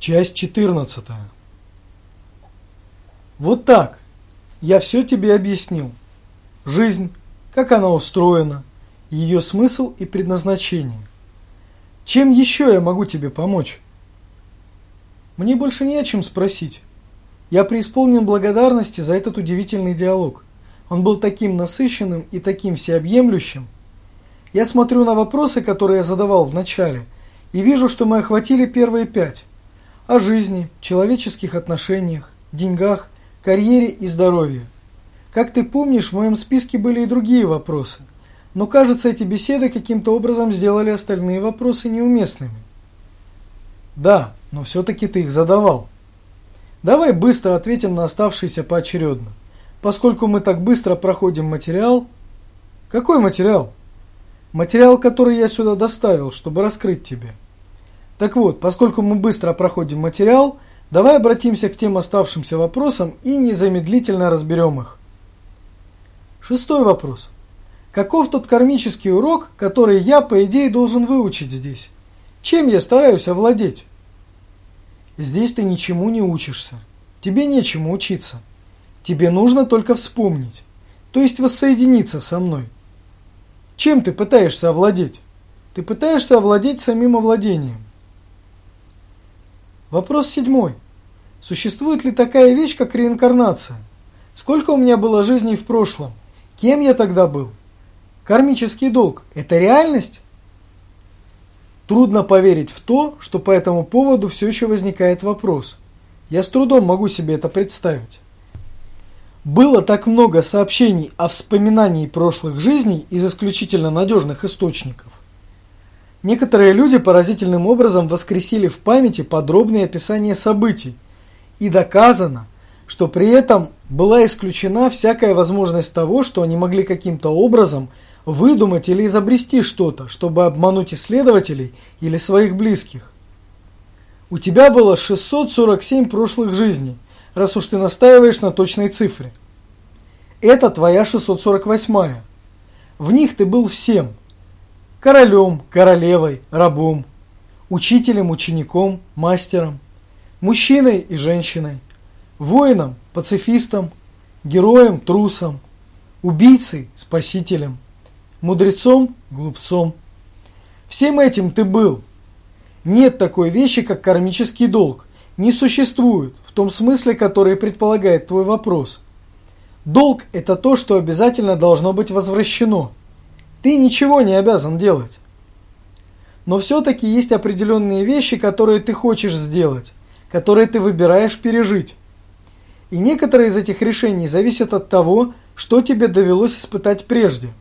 Часть 14. Вот так. Я все тебе объяснил. Жизнь, как она устроена, ее смысл и предназначение. Чем еще я могу тебе помочь? Мне больше не о чем спросить. Я преисполнен благодарности за этот удивительный диалог. Он был таким насыщенным и таким всеобъемлющим. Я смотрю на вопросы, которые я задавал в начале, и вижу, что мы охватили первые пять. О жизни, человеческих отношениях, деньгах, карьере и здоровье. Как ты помнишь, в моем списке были и другие вопросы. Но кажется, эти беседы каким-то образом сделали остальные вопросы неуместными. Да, но все-таки ты их задавал. Давай быстро ответим на оставшиеся поочередно. Поскольку мы так быстро проходим материал... Какой материал? Материал, который я сюда доставил, чтобы раскрыть тебе. Так вот, поскольку мы быстро проходим материал, давай обратимся к тем оставшимся вопросам и незамедлительно разберем их. Шестой вопрос. Каков тот кармический урок, который я, по идее, должен выучить здесь? Чем я стараюсь овладеть? Здесь ты ничему не учишься. Тебе нечему учиться. Тебе нужно только вспомнить, то есть воссоединиться со мной. Чем ты пытаешься овладеть? Ты пытаешься овладеть самим овладением. Вопрос седьмой. Существует ли такая вещь, как реинкарнация? Сколько у меня было жизней в прошлом? Кем я тогда был? Кармический долг – это реальность? Трудно поверить в то, что по этому поводу все еще возникает вопрос. Я с трудом могу себе это представить. Было так много сообщений о вспоминании прошлых жизней из исключительно надежных источников. Некоторые люди поразительным образом воскресили в памяти подробные описания событий, и доказано, что при этом была исключена всякая возможность того, что они могли каким-то образом выдумать или изобрести что-то, чтобы обмануть исследователей или своих близких. У тебя было 647 прошлых жизней, раз уж ты настаиваешь на точной цифре. Это твоя 648-я. В них ты был всем. Королем, королевой, рабом, учителем, учеником, мастером, мужчиной и женщиной, воином, пацифистом, героем, трусом, убийцей, спасителем – мудрецом, глупцом. Всем этим ты был. Нет такой вещи, как кармический долг. Не существует, в том смысле, который предполагает твой вопрос. Долг – это то, что обязательно должно быть возвращено. Ты ничего не обязан делать. Но все-таки есть определенные вещи, которые ты хочешь сделать, которые ты выбираешь пережить. И некоторые из этих решений зависят от того, что тебе довелось испытать прежде –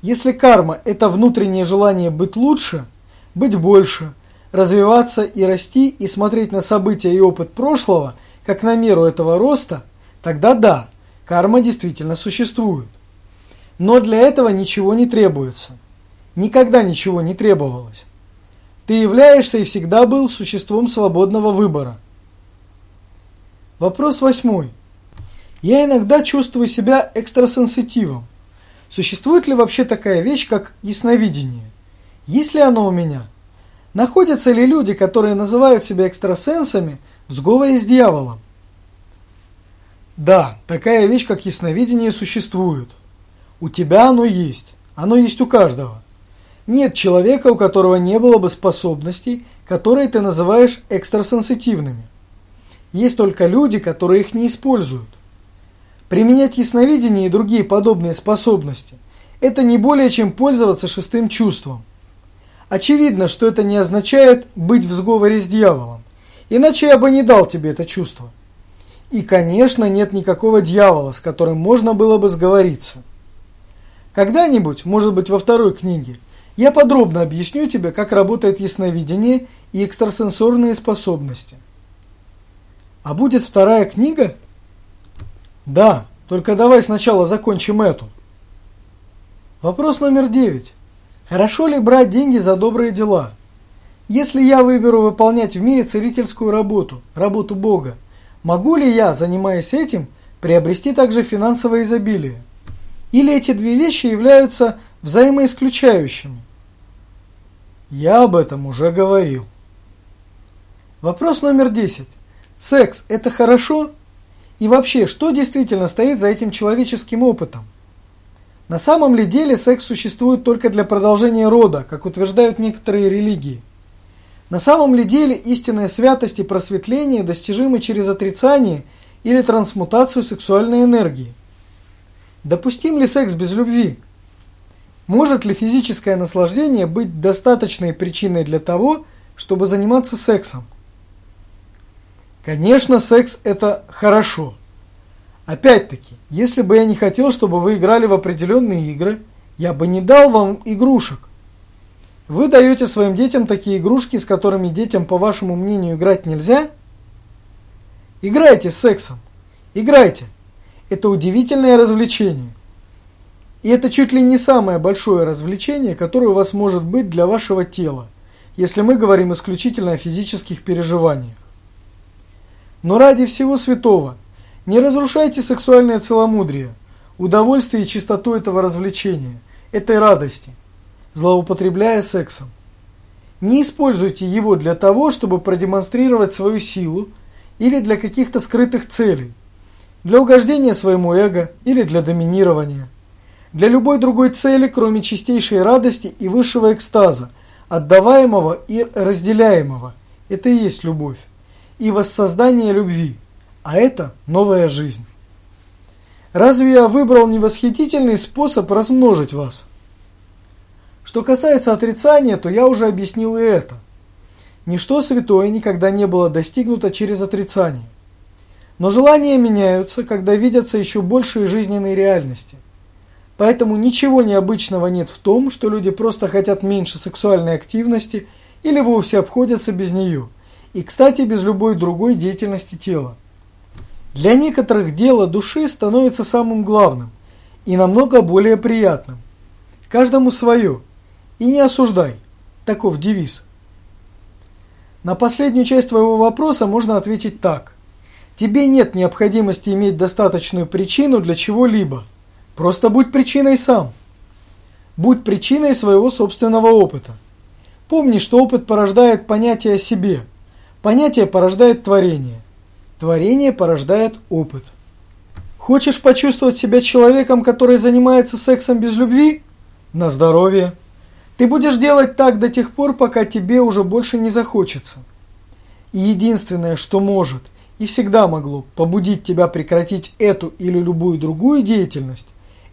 если карма – это внутреннее желание быть лучше, быть больше, развиваться и расти и смотреть на события и опыт прошлого, как на меру этого роста, тогда да, карма действительно существует. Но для этого ничего не требуется. Никогда ничего не требовалось. Ты являешься и всегда был существом свободного выбора. Вопрос восьмой. Я иногда чувствую себя экстрасенситивом. Существует ли вообще такая вещь, как ясновидение? Есть ли оно у меня? Находятся ли люди, которые называют себя экстрасенсами, в сговоре с дьяволом? Да, такая вещь, как ясновидение, существует. У тебя оно есть. Оно есть у каждого. Нет человека, у которого не было бы способностей, которые ты называешь экстрасенситивными. Есть только люди, которые их не используют. Применять ясновидение и другие подобные способности – это не более чем пользоваться шестым чувством. Очевидно, что это не означает быть в сговоре с дьяволом, иначе я бы не дал тебе это чувство. И, конечно, нет никакого дьявола, с которым можно было бы сговориться. Когда-нибудь, может быть во второй книге, я подробно объясню тебе, как работает ясновидение и экстрасенсорные способности. А будет вторая книга – да, только давай сначала закончим эту. Вопрос номер девять. Хорошо ли брать деньги за добрые дела? Если я выберу выполнять в мире целительскую работу, работу Бога, могу ли я, занимаясь этим, приобрести также финансовое изобилие? Или эти две вещи являются взаимоисключающими? Я об этом уже говорил. Вопрос номер 10. Секс – это хорошо? И вообще, что действительно стоит за этим человеческим опытом? На самом ли деле секс существует только для продолжения рода, как утверждают некоторые религии? На самом ли деле истинная святость и просветление достижимы через отрицание или трансмутацию сексуальной энергии? Допустим ли секс без любви? Может ли физическое наслаждение быть достаточной причиной для того, чтобы заниматься сексом? Конечно, секс – это хорошо. Опять-таки, если бы я не хотел, чтобы вы играли в определенные игры, я бы не дал вам игрушек. Вы даете своим детям такие игрушки, с которыми детям, по вашему мнению, играть нельзя? Играйте с сексом. Играйте. Это удивительное развлечение. И это чуть ли не самое большое развлечение, которое у вас может быть для вашего тела, если мы говорим исключительно о физических переживаниях. Но ради всего святого, не разрушайте сексуальное целомудрие, удовольствие и чистоту этого развлечения, этой радости, злоупотребляя сексом. Не используйте его для того, чтобы продемонстрировать свою силу или для каких-то скрытых целей, для угождения своему эго или для доминирования. Для любой другой цели, кроме чистейшей радости и высшего экстаза, отдаваемого и разделяемого. Это и есть любовь и воссоздание любви, а это новая жизнь. Разве я выбрал невосхитительный способ размножить вас? Что касается отрицания, то я уже объяснил и это. Ничто святое никогда не было достигнуто через отрицание. Но желания меняются, когда видятся еще большие жизненные реальности. Поэтому ничего необычного нет в том, что люди просто хотят меньше сексуальной активности или вовсе обходятся без нее – и, кстати, без любой другой деятельности тела. Для некоторых дело души становится самым главным и намного более приятным. Каждому свое. И не осуждай. Таков девиз. На последнюю часть твоего вопроса можно ответить так. Тебе нет необходимости иметь достаточную причину для чего-либо. Просто будь причиной сам. Будь причиной своего собственного опыта. Помни, что опыт порождает понятие о себе – Понятие порождает творение. Творение порождает опыт. Хочешь почувствовать себя человеком, который занимается сексом без любви? На здоровье. Ты будешь делать так до тех пор, пока тебе уже больше не захочется. И единственное, что может и всегда могло побудить тебя прекратить эту или любую другую деятельность,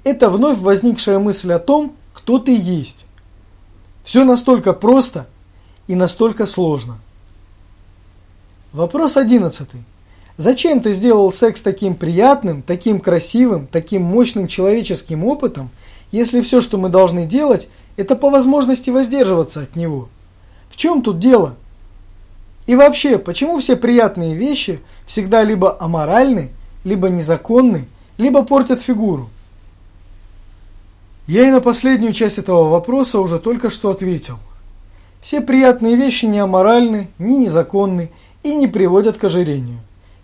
это вновь возникшая мысль о том, кто ты есть. Все настолько просто и настолько сложно. Вопрос одиннадцатый. Зачем ты сделал секс таким приятным, таким красивым, таким мощным человеческим опытом, если все, что мы должны делать, это по возможности воздерживаться от него? В чем тут дело? И вообще, почему все приятные вещи всегда либо аморальны, либо незаконны, либо портят фигуру? Я и на последнюю часть этого вопроса уже только что ответил. Все приятные вещи не аморальны, ни незаконны, и не приводят к ожирению.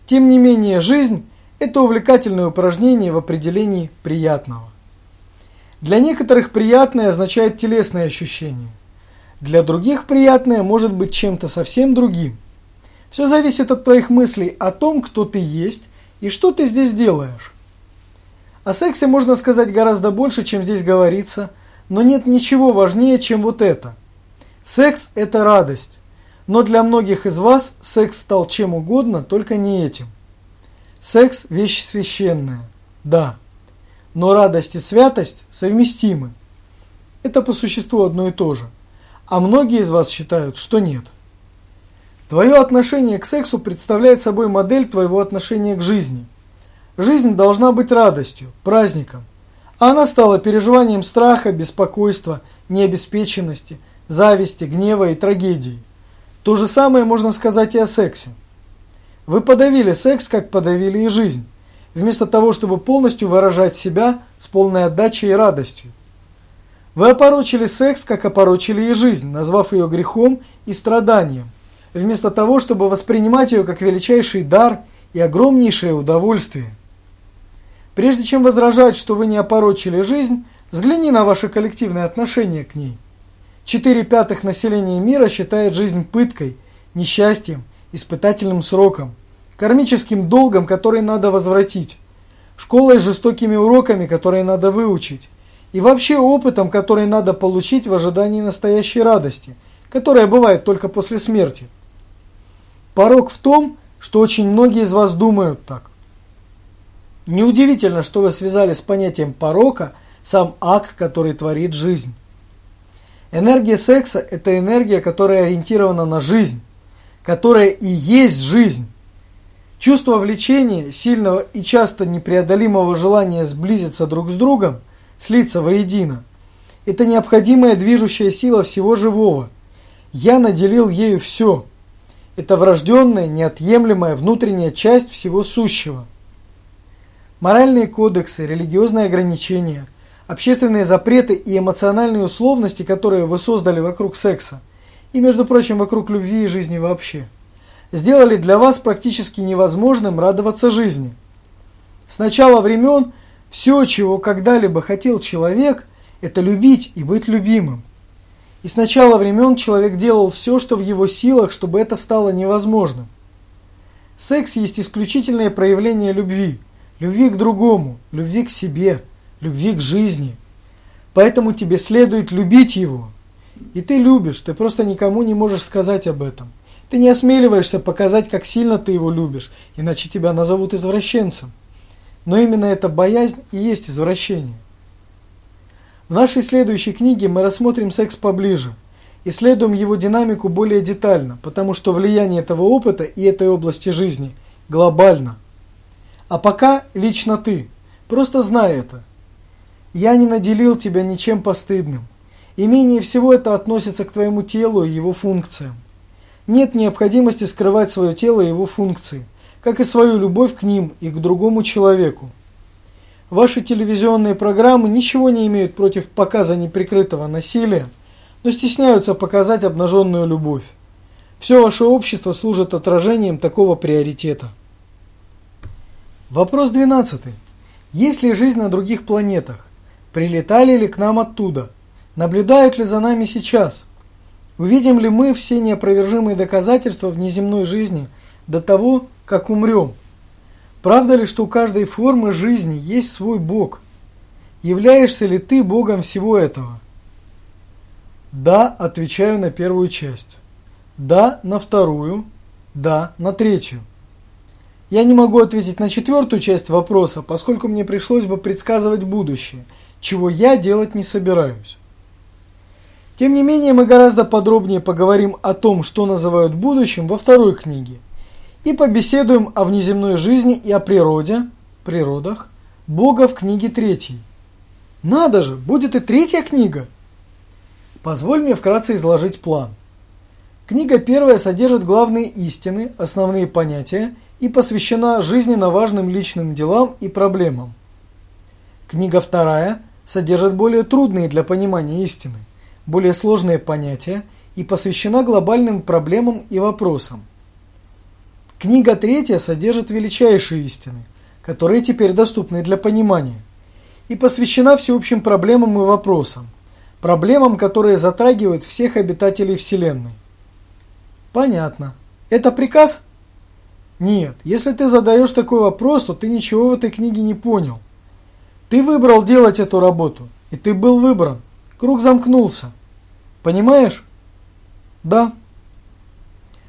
Тем не менее, жизнь – это увлекательное упражнение в определении приятного. Для некоторых приятное означает телесное ощущение. Для других приятное может быть чем-то совсем другим. Все зависит от твоих мыслей о том, кто ты есть и что ты здесь делаешь. О сексе можно сказать гораздо больше, чем здесь говорится, но нет ничего важнее, чем вот это. Секс – это радость. Но для многих из вас секс стал чем угодно, только не этим. Секс – вещь священная, да. Но радость и святость совместимы. Это по существу одно и то же. А многие из вас считают, что нет. Твое отношение к сексу представляет собой модель твоего отношения к жизни. Жизнь должна быть радостью, праздником. А она стала переживанием страха, беспокойства, необеспеченности, зависти, гнева и трагедии. То же самое можно сказать и о сексе. Вы подавили секс, как подавили и жизнь, вместо того, чтобы полностью выражать себя с полной отдачей и радостью. Вы опорочили секс, как опорочили и жизнь, назвав ее грехом и страданием, вместо того, чтобы воспринимать ее как величайший дар и огромнейшее удовольствие. Прежде чем возражать, что вы не опорочили жизнь, взгляни на ваше коллективное отношение к ней. Четыре пятых населения мира считает жизнь пыткой, несчастьем испытательным сроком, кармическим долгом, который надо возвратить, школой с жестокими уроками, которые надо выучить, и вообще опытом, который надо получить в ожидании настоящей радости, которая бывает только после смерти. Порог в том, что очень многие из вас думают так. Неудивительно, что вы связали с понятием порока сам акт, который творит жизнь. Энергия секса – это энергия, которая ориентирована на жизнь, которая и есть жизнь. Чувство влечения, сильного и часто непреодолимого желания сблизиться друг с другом, слиться воедино – это необходимая движущая сила всего живого. Я наделил ею все. Это врожденная, неотъемлемая внутренняя часть всего сущего. Моральные кодексы, религиозные ограничения, общественные запреты и эмоциональные условности, которые вы создали вокруг секса, и, между прочим, вокруг любви и жизни вообще, сделали для вас практически невозможным радоваться жизни. С начала времен все, чего когда-либо хотел человек, это любить и быть любимым. И с начала времен человек делал все, что в его силах, чтобы это стало невозможным. Секс есть исключительное проявление любви – любви к другому, любви к себе, любви к жизни. Поэтому тебе следует любить его. И ты любишь, ты просто никому не можешь сказать об этом. Ты не осмеливаешься показать, как сильно ты его любишь, иначе тебя назовут извращенцем. Но именно эта боязнь и есть извращение. В нашей следующей книге мы рассмотрим секс поближе, исследуем его динамику более детально, потому что влияние этого опыта и этой области жизни глобально. А пока лично ты. Просто знай это. Я не наделил тебя ничем постыдным. И менее всего это относится к твоему телу и его функциям. Нет необходимости скрывать свое тело и его функции, как и свою любовь к ним и к другому человеку. Ваши телевизионные программы ничего не имеют против показа неприкрытого насилия, но стесняются показать обнаженную любовь. Все ваше общество служит отражением такого приоритета. Вопрос 12. Есть ли жизнь на других планетах? Прилетали ли к нам оттуда? Наблюдают ли за нами сейчас? Увидим ли мы все неопровержимые доказательства внеземной жизни до того, как умрем? Правда ли, что у каждой формы жизни есть свой Бог? Являешься ли ты Богом всего этого? Да, отвечаю на первую часть. Да, на вторую. Да, на третью. Я не могу ответить на четвертую часть вопроса, поскольку мне пришлось бы предсказывать будущее, чего я делать не собираюсь. Тем не менее, мы гораздо подробнее поговорим о том, что называют будущим во второй книге, и побеседуем о внеземной жизни и о природе, природах, Бога в книге третьей. Надо же, будет и третья книга! Позволь мне вкратце изложить план. Книга первая содержит главные истины, основные понятия и посвящена жизненно важным личным делам и проблемам. Книга вторая содержит более трудные для понимания истины, более сложные понятия и посвящена глобальным проблемам и вопросам. Книга третья содержит величайшие истины, которые теперь доступны для понимания, и посвящена всеобщим проблемам и вопросам, проблемам, которые затрагивают всех обитателей Вселенной. Понятно. Это приказ? Нет, если ты задаешь такой вопрос, то ты ничего в этой книге не понял. Ты выбрал делать эту работу, и ты был выбран. Круг замкнулся. Понимаешь? Да.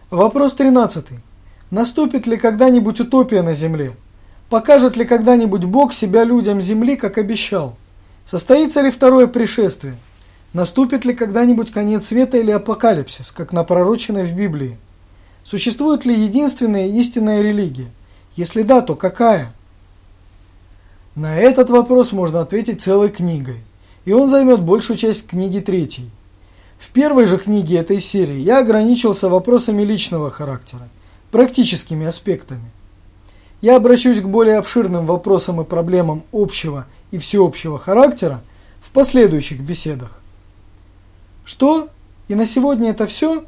Вопрос тринадцатый. Наступит ли когда-нибудь утопия на Земле? Покажет ли когда-нибудь Бог себя людям Земли, как обещал? Состоится ли второе пришествие? Наступит ли когда-нибудь конец света или апокалипсис, как напророчено в Библии? Существует ли единственная истинная религия? Если да, то какая? На этот вопрос можно ответить целой книгой, и он займет большую часть книги третьей. В первой же книге этой серии я ограничился вопросами личного характера, практическими аспектами. Я обращусь к более обширным вопросам и проблемам общего и всеобщего характера в последующих беседах. Что? И на сегодня это все?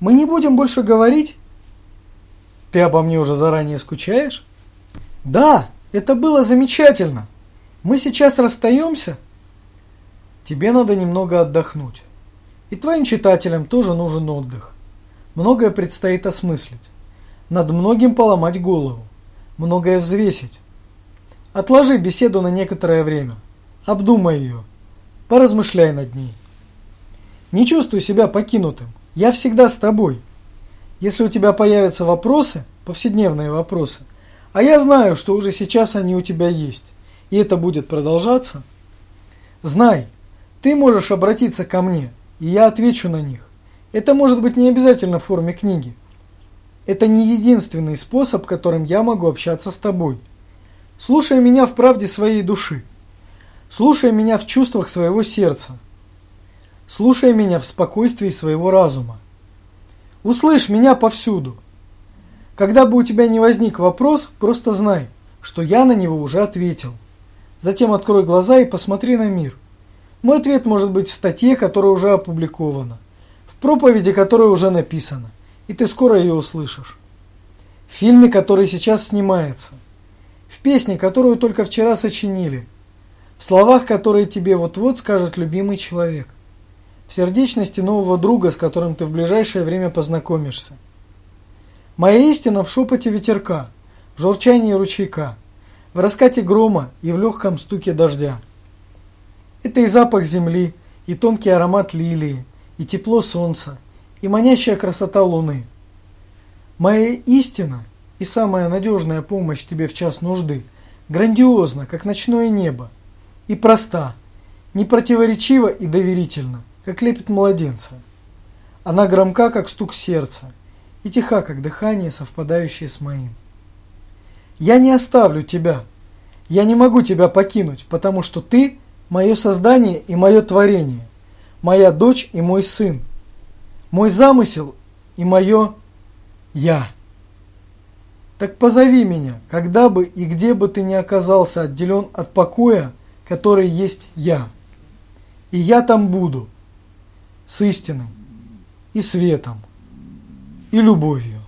Мы не будем больше говорить? Ты обо мне уже заранее скучаешь? Да, это было замечательно. Мы сейчас расстаемся? Тебе надо немного отдохнуть. И твоим читателям тоже нужен отдых. Многое предстоит осмыслить. Над многим поломать голову, многое взвесить. Отложи беседу на некоторое время, обдумай ее, поразмышляй над ней. Не чувствуй себя покинутым, я всегда с тобой. Если у тебя появятся вопросы, повседневные вопросы, а я знаю, что уже сейчас они у тебя есть, и это будет продолжаться, знай, ты можешь обратиться ко мне, и я отвечу на них. Это может быть не обязательно в форме книги. Это не единственный способ, которым я могу общаться с тобой. Слушай меня в правде своей души. Слушай меня в чувствах своего сердца. Слушай меня в спокойствии своего разума. Услышь меня повсюду. Когда бы у тебя не возник вопрос, просто знай, что я на него уже ответил. Затем открой глаза и посмотри на мир. Мой ответ может быть в статье, которая уже опубликована, в проповеди, которая уже написана, и ты скоро ее услышишь. В фильме, который сейчас снимается, в песне, которую только вчера сочинили, в словах, которые тебе вот-вот скажет любимый человек, в сердечности нового друга, с которым ты в ближайшее время познакомишься. Моя истина в шепоте ветерка, в журчании ручейка, в раскате грома и в легком стуке дождя. Это и запах земли, и тонкий аромат лилии, и тепло солнца, и манящая красота луны. Моя истина и самая надежная помощь тебе в час нужды грандиозна, как ночное небо, и проста, непротиворечива и доверительна, как лепит младенца. Она громка, как стук сердца, и тиха, как дыхание, совпадающее с моим. Я не оставлю тебя, я не могу тебя покинуть, потому что ты – мое создание и мое творение, моя дочь и мой сын, мой замысел и мое «я». Так позови меня, когда бы и где бы ты ни оказался отделен от покоя, который есть я. И я там буду, с истиной, и светом, и любовью.